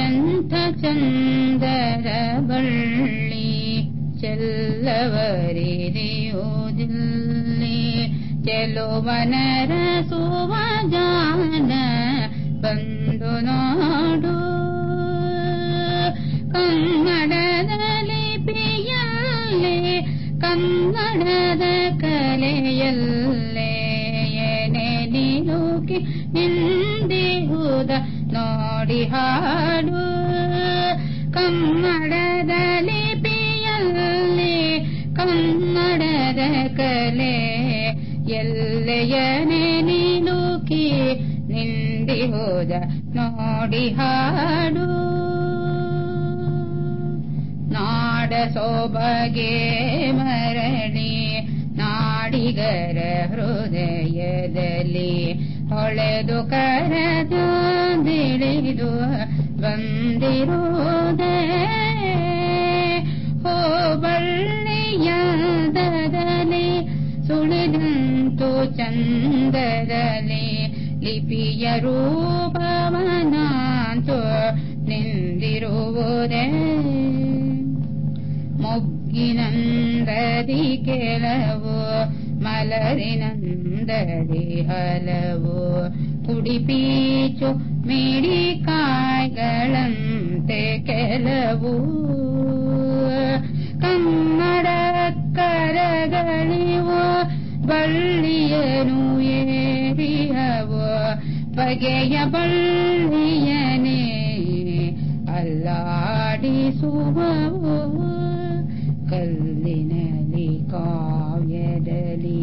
ಎಂಥ ಚಂದದ ಬಳ್ಳಿ ಚೆಲ್ಲವರಿದೆಯೋದಿಲ್ಲಿ ಚೆಲುವನರ ಸುವಜಾನ ಬಂದು ನೋಡು ಕನ್ನಡದ ಲಿಪಿಯಲ್ಲೇ ಕನ್ನಡದ ಕಲೆಯಲ್ಲೇ ಏನೇ ನಿಲುಕಿ ನಿಂದಿರುವುದ ನೋಡಿ ಹಾಡು. ಕನ್ನಡದ ಲಿಪಿಯಲ್ಲಿ, ಕನ್ನಡದ ಕಲೆ ಎಲ್ಲೆಯನೇ ನಿಂದಿ ಹೋದ ನೋಡಿ ಹಾಡು. ನಾಡ ಸೊಬಗೆ ಮರಣಿ ನಾಡಿಗರ ಹೃದಯದಲ್ಲಿ ಹೊಳೆದು ಕರೆದಿಳಿದು ಬಂದಿರುವುದೇ ಹೋಬಳ್ಳಿಯಾದದಲ್ಲಿ ಸುಳಿದಂತು ಚಂದದಲ್ಲಿ ಲಿಪಿಯ ರೂಪವನಾಂತು ನಿಂದಿರುವುದೇ. ಮೊಗ್ಗಿನಂದದಿ ಕೆಲವು ಮಲರಿನಂದದಿ ಹಲವು ಕುಡಿಪೀಚು ಮಿಡಿಕಾಯ್ಗಳಂತೆ ಕೆಲವು ಕನ್ನಡ ಕರಗಳಿವು ಬಳ್ಳಿಯನು ಏರಿಯವು ಬಗೆಯ ಬಳ್ಳಿಯನೇ ಅಲ್ಲಾಡಿಸುವವು ಕಲ್ಲಿನಲ್ಲಿ ಕಾವ್ಯದಲ್ಲಿ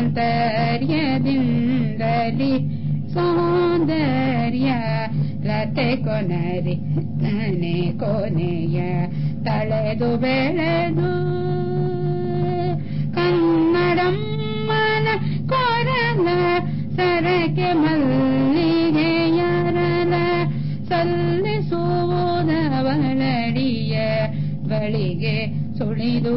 ಕನ್ನಡಿಗರಾಂತರ್ಯದಿಂದಲಿ ಸೌಂದರ್ಯ ಲತೆ ಕೊನರಿ ನನೆ ಕೊನೆಯ ತಳೆದು ಬೆಳೆದು ಕನ್ನಡಮ್ಮನ ಕೊರಲ ಸರಕೆ ಮಲ್ಲಿಗೆಯರಲ ಸಲ್ಲಿಸುವುದವಳಡಿಯ ಬಳಿಗೆ ಸುಳಿದು